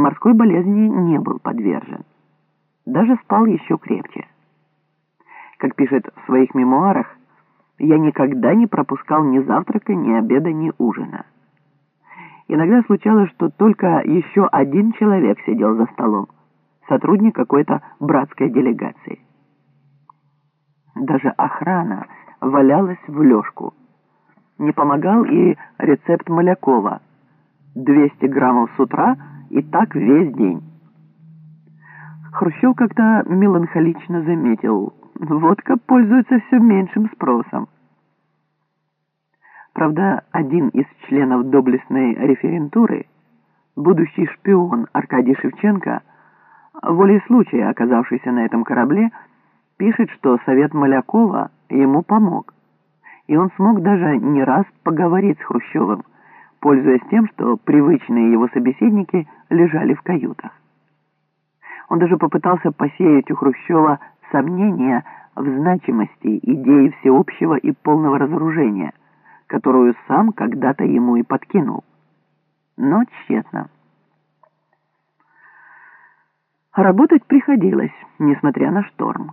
морской болезни не был подвержен. Даже спал еще крепче. Как пишет в своих мемуарах, я никогда не пропускал ни завтрака, ни обеда, ни ужина. Иногда случалось, что только еще один человек сидел за столом, сотрудник какой-то братской делегации. Даже охрана валялась в лёжку. Не помогал и рецепт Малякова. 200 граммов с утра и так весь день. Хрущев как-то меланхолично заметил, водка пользуется все меньшим спросом. Правда, один из членов доблестной референтуры, будущий шпион Аркадий Шевченко, волей случая оказавшийся на этом корабле, пишет, что совет Малякова ему помог, и он смог даже не раз поговорить с Хрущевым, пользуясь тем, что привычные его собеседники лежали в каютах. Он даже попытался посеять у Хрущева сомнения в значимости идеи всеобщего и полного разоружения, которую сам когда-то ему и подкинул. Но тщетно. Работать приходилось, несмотря на шторм.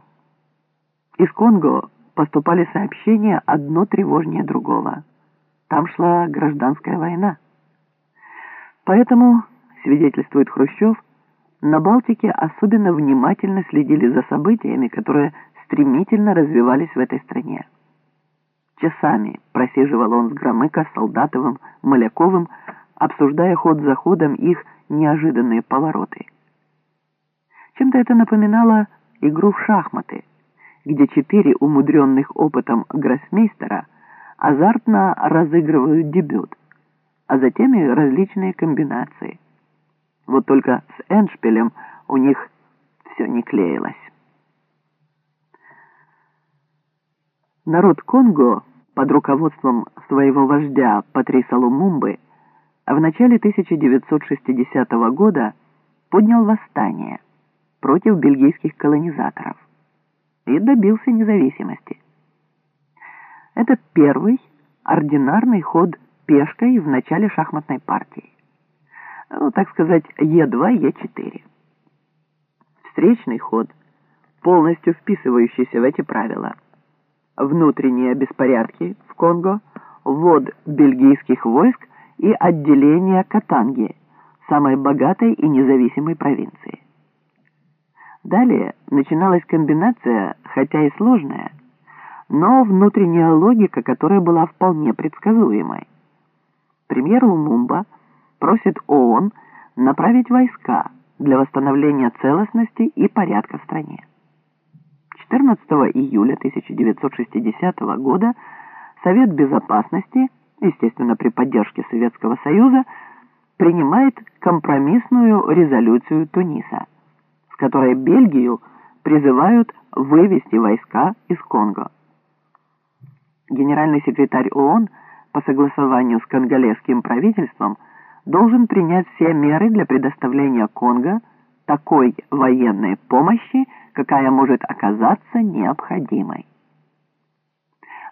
Из Конго поступали сообщения одно тревожнее другого. Там шла гражданская война. Поэтому, свидетельствует Хрущев, на Балтике особенно внимательно следили за событиями, которые стремительно развивались в этой стране. Часами просиживал он с Громыко, Солдатовым, Маляковым, обсуждая ход за ходом их неожиданные повороты. Чем-то это напоминало игру в шахматы, где четыре умудренных опытом гроссмейстера азартно разыгрывают дебют, а затем и различные комбинации. Вот только с Эншпилем у них все не клеилось. Народ Конго под руководством своего вождя Патриса Лумумбы в начале 1960 года поднял восстание против бельгийских колонизаторов и добился независимости. Это первый ординарный ход пешкой в начале шахматной партии. Ну, так сказать, Е2, Е4. Встречный ход, полностью вписывающийся в эти правила – внутренние беспорядки в Конго, ввод бельгийских войск и отделение Катанги, самой богатой и независимой провинции. Далее начиналась комбинация, хотя и сложная, но внутренняя логика, которая была вполне предсказуемой. Премьер Лумумба просит ООН направить войска для восстановления целостности и порядка в стране. 14 июля 1960 года Совет Безопасности, естественно при поддержке Советского Союза, принимает компромиссную резолюцию Туниса, в которой Бельгию призывают вывести войска из Конго. Генеральный секретарь ООН по согласованию с конголезским правительством должен принять все меры для предоставления Конго такой военной помощи, какая может оказаться необходимой.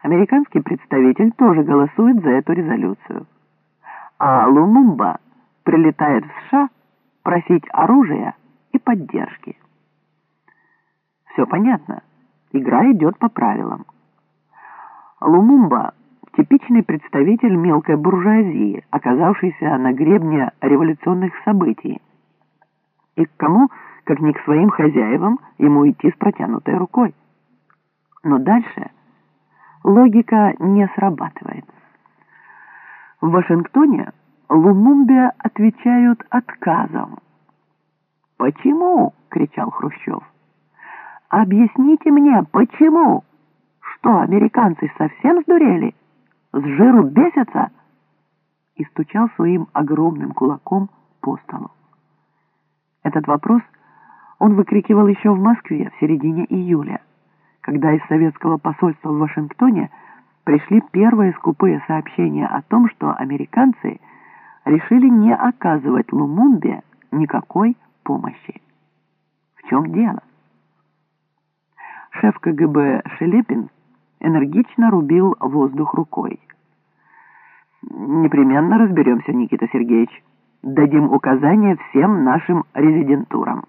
Американский представитель тоже голосует за эту резолюцию. А Лумумба прилетает в США просить оружия и поддержки. Все понятно. Игра идет по правилам. Лумумба – типичный представитель мелкой буржуазии, оказавшийся на гребне революционных событий. И к кому – как ни к своим хозяевам ему идти с протянутой рукой. Но дальше логика не срабатывает. В Вашингтоне Лумумбе отвечают отказом. «Почему?» — кричал Хрущев. «Объясните мне, почему? Что, американцы совсем сдурели? С жиру бесятся?» И стучал своим огромным кулаком по столу. Этот вопрос он выкрикивал еще в Москве в середине июля, когда из советского посольства в Вашингтоне пришли первые скупые сообщения о том, что американцы решили не оказывать Лумумбе никакой помощи. В чем дело? Шеф КГБ Шелепин энергично рубил воздух рукой. «Непременно разберемся, Никита Сергеевич. дадим указания всем нашим резидентурам.